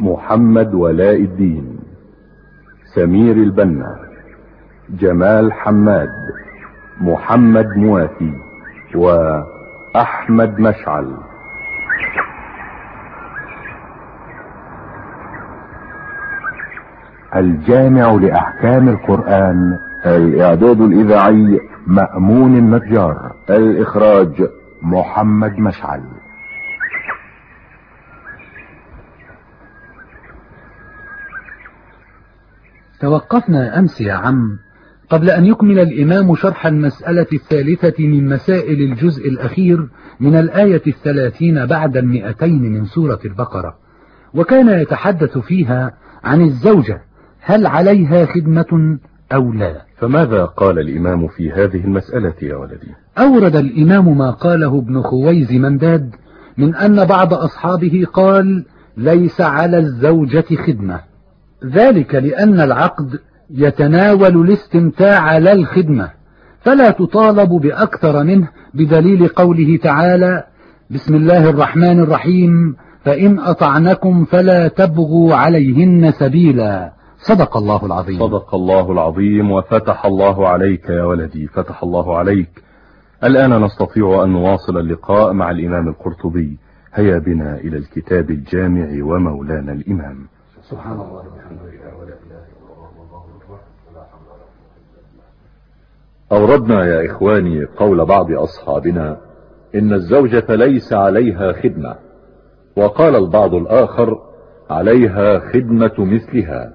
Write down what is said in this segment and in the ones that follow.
محمد ولاء الدين سمير البنا جمال حماد محمد موافي وأحمد مشعل. الجامع لأحكام القرآن الإعداد الإذاعي مأمون النجار الإخراج محمد مشعل. توقفنا أمس يا عم قبل أن يكمل الإمام شرح المسألة الثالثة من مسائل الجزء الأخير من الآية الثلاثين بعد المئتين من سورة البقرة. وكان يتحدث فيها عن الزوجة هل عليها خدمة أو لا؟ فماذا قال الإمام في هذه المسألة يا ولدي؟ أورد الإمام ما قاله ابن خويز منداد من أن بعض أصحابه قال ليس على الزوجة خدمة. ذلك لأن العقد يتناول الاستمتاع لا الخدمة فلا تطالب بأكثر منه بدليل قوله تعالى بسم الله الرحمن الرحيم فإن أطعنكم فلا تبغوا عليهن سبيلا. صدق الله العظيم. صدق الله العظيم وفتح الله عليك يا ولدي فتح الله عليك. الآن نستطيع أن نواصل اللقاء مع الإمام القرطبي. هيا بنا إلى الكتاب الجامع ومولانا الإمام. سبحان الله والحمد لله ولا إله إلا الله والله أكبر ولا أوردنا يا إخواني قول بعض أصحابنا إن الزوجة ليس عليها خدمة وقال البعض الآخر عليها خدمة مثلها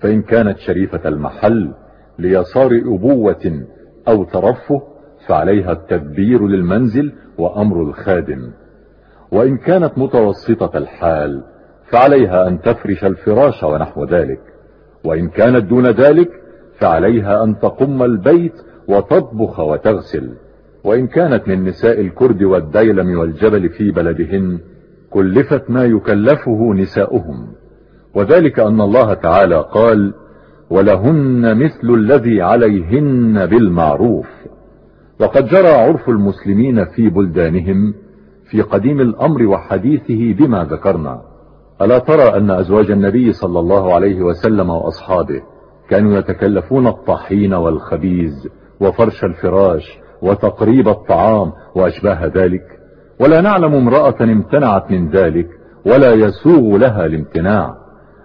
فإن كانت شريفة المحل ليصار أبوة أو ترفه فعليها التدبير للمنزل وأمر الخادم وإن كانت متوسطة الحال فعليها أن تفرش الفراش ونحو ذلك. وإن كانت دون ذلك فعليها أن تقم البيت وتطبخ وتغسل. وإن كانت من نساء الكرد والديلم والجبل في بلدهن كلفت ما يكلفه نساؤهم. وذلك أن الله تعالى قال ولهن مثل الذي عليهن بالمعروف وقد جرى عرف المسلمين في بلدانهم في قديم الأمر وحديثه بما ذكرنا. ألا ترى أن أزواج النبي صلى الله عليه وسلم وأصحابه كانوا يتكلفون الطحين والخبيز وفرش الفراش وتقريب الطعام وأشباه ذلك؟ ولا نعلم امرأة امتنعت من ذلك ولا يسوغ لها الامتناع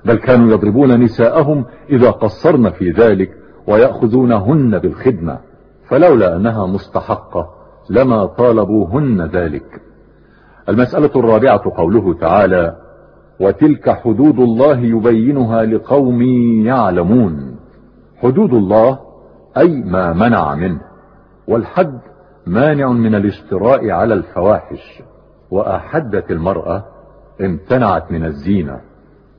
بل كانوا يضربون نساءهم إذا قصرن في ذلك ويأخذونهن بالخدمة فلولا أنها مستحقة لما طالبوهن ذلك. المسألة الرابعة قوله تعالى وتلك حدود الله يبينها لقوم يعلمون. حدود الله أي ما منع منه. والحد مانع من الاشتراء على الفواحش. وأحدت المرأة امتنعت من الزينة.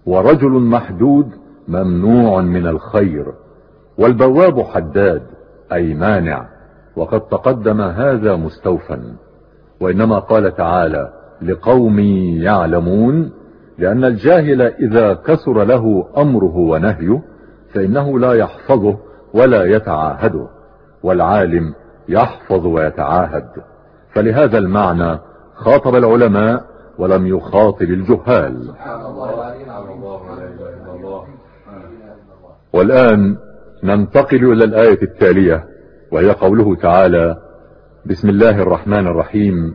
ورجل محدود ممنوع من الخير. والبواب حداد أي مانع. وقد تقدم هذا مستوفا وإنما قال تعالى لقوم يعلمون لأن الجاهل إذا كثر له أمره ونهيه فإنه لا يحفظه ولا يتعاهده والعالم يحفظ ويتعاهد. فلهذا المعنى خاطب العلماء ولم يخاطب الجهال. والآن ننتقل إلى الآية التالية وهي قوله تعالى بسم الله الرحمن الرحيم.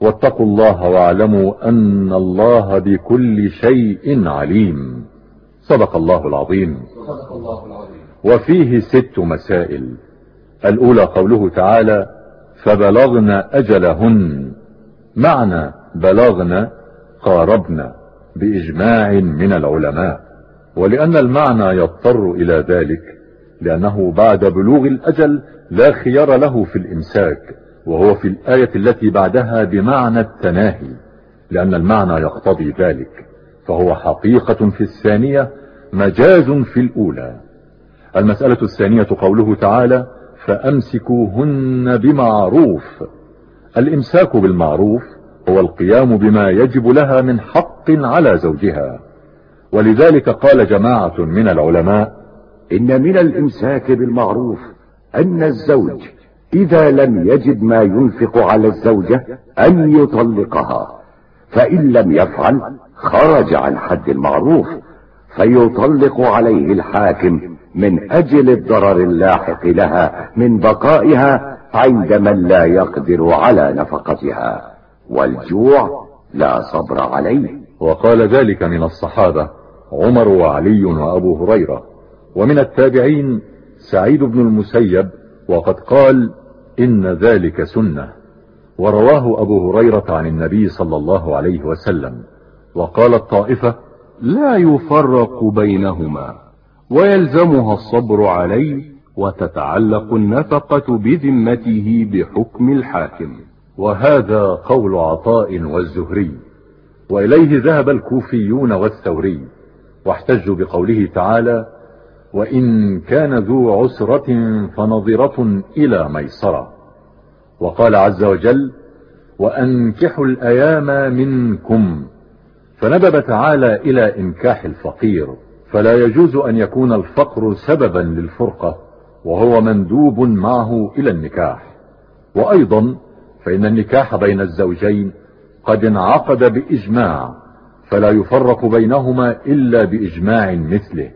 واتقوا الله واعلموا أن الله بكل شيء عليم. صدق الله العظيم. صدق الله العظيم وفيه ست مسائل. الأولى قوله تعالى فبلغن أجلهن. معنى بلغن قاربن بإجماع من العلماء. ولأن المعنى يضطر إلى ذلك لأنه بعد بلوغ الأجل لا خيار له في الإمساك. وهو في الآية التي بعدها بمعنى التناهي لأن المعنى يقتضي ذلك فهو حقيقة في الثانية مجاز في الأولى. المسألة الثانية قوله تعالى فأمسكوهن بمعروف الإمساك بالمعروف هو القيام بما يجب لها من حق على زوجها. ولذلك قال جماعة من العلماء إن من الإمساك بالمعروف أن الزوج إذا لم يجد ما ينفق على الزوجة أن يطلقها فإن لم يفعل خرج عن حد المعروف فيطلق عليه الحاكم من أجل الضرر اللاحق لها من بقائها عند من لا يقدر على نفقتها. والجوع لا صبر عليه. وقال ذلك من الصحابة عمر وعلي وأبو هريرة. ومن التابعين سعيد بن المسيب وقد قال إن ذلك سنة. ورواه أبو هريرة عن النبي صلى الله عليه وسلم. وقال الطائفة لا يفرق بينهما ويلزمها الصبر عليه وتتعلق النفقة بذمته بحكم الحاكم. وهذا قول عطاء والزهري. وإليه ذهب الكوفيون والثوري. واحتجوا بقوله تعالى وإن كان ذو عسرة فنظرة إلى ميسرة. وقال عز وجل وأنكحوا الأيام منكم. فندب تعالى إلى إنكاح الفقير فلا يجوز أن يكون الفقر سببا للفرقة وهو مندوب معه إلى النكاح. وأيضا فإن النكاح بين الزوجين قد انعقد بإجماع فلا يفرق بينهما إلا بإجماع مثله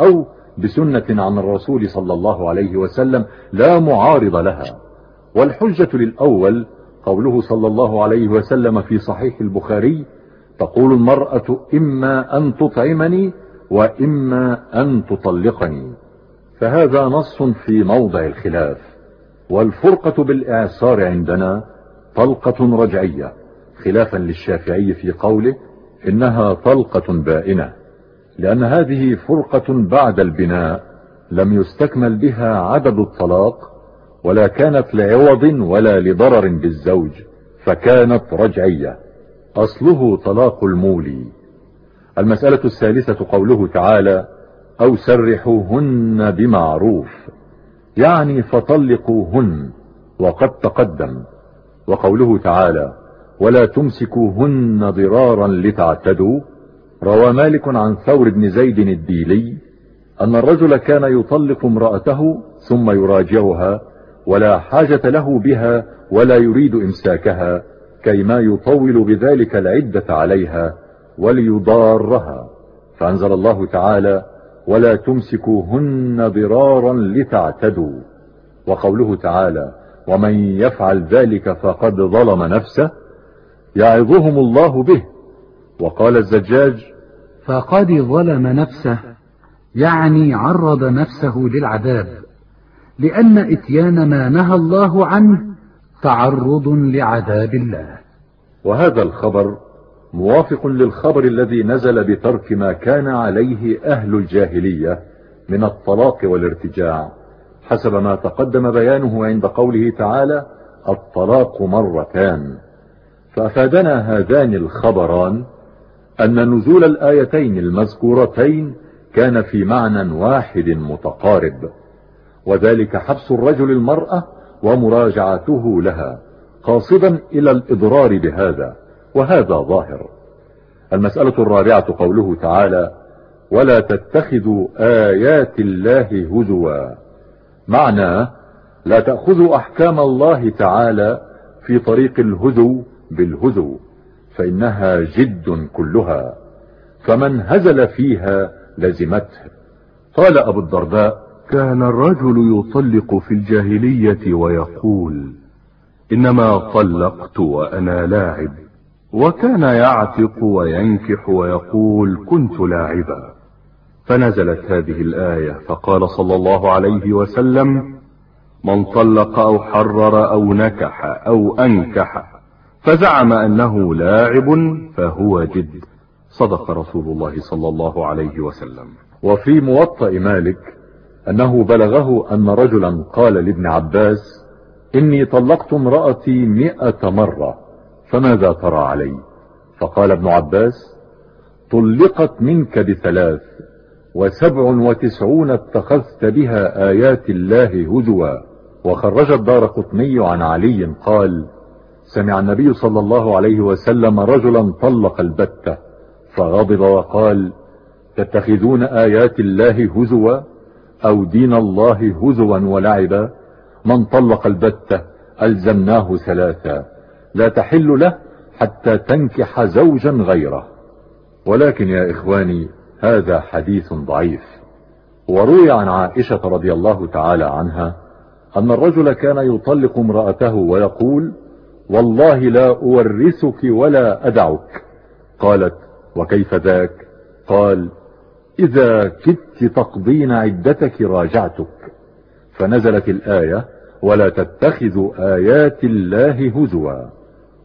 أو بسنة عن الرسول صلى الله عليه وسلم لا معارض لها. والحجة للأول قوله صلى الله عليه وسلم في صحيح البخاري تقول المرأة إما أن تطعمني وإما أن تطلقني. فهذا نص في موضع الخلاف. والفرقة بالإعصار عندنا طلقة رجعية خلافا للشافعي في قوله إنها طلقة بائنة لأن هذه فرقة بعد البناء لم يستكمل بها عدد الطلاق ولا كانت لعوض ولا لضرر بالزوج فكانت رجعية. أصله طلاق المولي المسألة الثالثة قوله تعالى أو سرحوهن بمعروف يعني فطلقوهن وقد تقدم. وقوله تعالى ولا تمسكوهن ضرارا لتعتدوا. روى مالك عن ثور بن زيد الديلي أن الرجل كان يطلق امرأته ثم يراجعها ولا حاجة له بها ولا يريد إمساكها كيما يطول بذلك العدة عليها وليضارها. فأنزل الله تعالى ولا تمسكوهن ضرارا لتعتدوا. وقوله تعالى ومن يفعل ذلك فقد ظلم نفسه يعظهم الله به. وقال الزجاج فقد ظلم نفسه يعني عرض نفسه للعذاب. لأن إتيان ما نهى الله عنه تعرض لعذاب الله. وهذا الخبر موافق للخبر الذي نزل بترك ما كان عليه أهل الجاهلية من الطلاق والارتجاع حسب ما تقدم بيانه عند قوله تعالى الطلاق مرتان فأفادنا هذان الخبران أن نزول الآيتين المذكورتين كان في معنى واحد متقارب. وذلك حبس الرجل المرأة ومراجعته لها قاصدا إلى الإضرار بهذا وهذا ظاهر. المسألة الرابعة قوله تعالى ولا تتخذوا آيات الله هزوا معنى لا تأخذوا أحكام الله تعالى في طريق الهزو بالهزو فإنها جد كلها فمن هزل فيها لزمته قال أبو الدرداء كان الرجل يطلق في الجاهلية ويقول إنما طلقت وأنا لاعب وكان يعتق وينكح ويقول كنت لاعبا. فنزلت هذه الآية فقال صلى الله عليه وسلم من طلق أو حرر أو نكح أو أنكح فزعم أنه لاعب فهو جد. صدق رسول الله صلى الله عليه وسلم. وفي موطأ مالك أنه بلغه أن رجلا قال لابن عباس إني طلقت امرأتي مئة مرة فماذا ترى علي؟ فقال ابن عباس طلقت منك بثلاث وسبع وتسعون اتخذت بها آيات الله هزوا. وخرج الدار قطني عن علي قال سمع النبي صلى الله عليه وسلم رجلا طلق البتة فغضب وقال تتخذون آيات الله هزوا؟ أو دين الله هزوا ولعبا من طلق البتة ألزمناه ثلاثا. لا تحل له حتى تنكح زوجا غيره. ولكن يا إخواني هذا حديث ضعيف. وروي عن عائشة رضي الله تعالى عنها أن الرجل كان يطلق امرأته ويقول والله لا أورثك ولا أدعك. قالت وكيف ذاك؟ قال إذا كدت تقضين عدتك راجعتك. فنزلت الآية ولا تتخذوا آيات الله هزوا.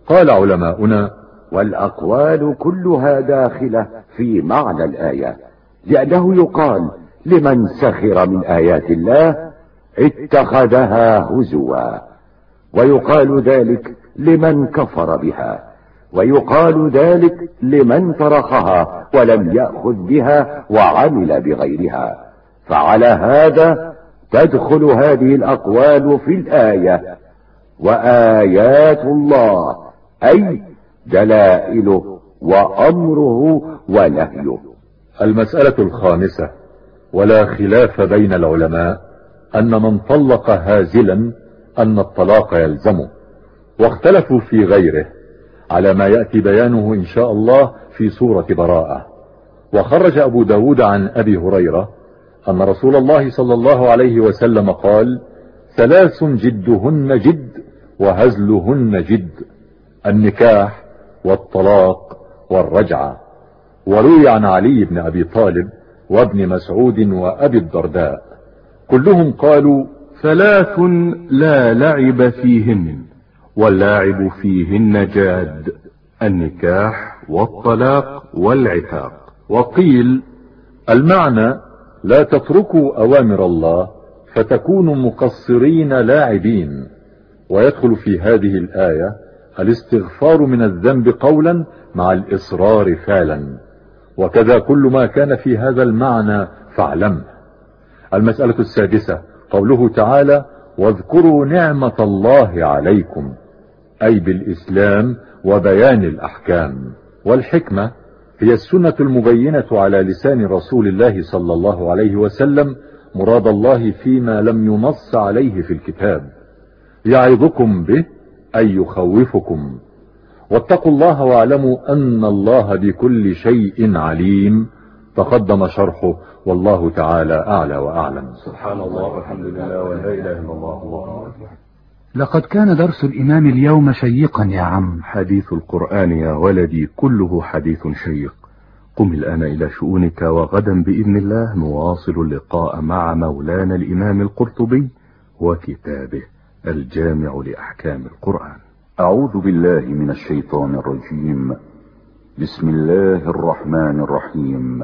قال علماؤنا والأقوال كلها داخلة في معنى الآية. لأنه يقال لمن سخر من آيات الله اتخذها هزوا. ويقال ذلك لمن كفر بها. ويقال ذلك لمن تركها ولم يأخذ بها وعمل بغيرها. فعلى هذا تدخل هذه الأقوال في الآية. وآيات الله أي دلائله وأمره ونهيه. المسألة الخامسة ولا خلاف بين العلماء أن من طلق هازلا أن الطلاق يلزمه واختلفوا في غيره. على ما يأتي بيانه إن شاء الله في سورة براءة. وخرج أبو داود عن أبي هريرة أن رسول الله صلى الله عليه وسلم قال ثلاث جدهن جد وهزلهن جد النكاح والطلاق والرجعة. وروي عن علي بن أبي طالب وابن مسعود وأبي الدرداء. كلهم قالوا ثلاث لا لعب فيهن. واللاعب فيهن جاد النكاح والطلاق والعتاق. وقيل المعنى لا تتركوا أوامر الله فتكونوا مقصرين لاعبين. ويدخل في هذه الآية الاستغفار من الذنب قولا مع الإصرار فعلا. وكذا كل ما كان في هذا المعنى فاعلمه المسألة السادسة قوله تعالى واذكروا نعمة الله عليكم. أي بالإسلام وبيان الأحكام والحكمة هي السنة المبينة على لسان رسول الله صلى الله عليه وسلم مراد الله فيما لم ينص عليه في الكتاب. يعظكم به أي يخوفكم. واتقوا الله واعلموا أن الله بكل شيء عليم. تقدم شرحه والله تعالى أعلى وأعلم. سبحان الله والحمد لله ولا إله إلا الله الله. لقد كان درس الإمام اليوم شيقا يا عم. حديث القرآن يا ولدي كله حديث شيق. قم الآن إلى شؤونك وغدا بإذن الله. نواصل اللقاء مع مولانا الإمام القرطبي وكتابه الجامع لأحكام القرآن. أعوذ بالله من الشيطان الرجيم. بسم الله الرحمن الرحيم.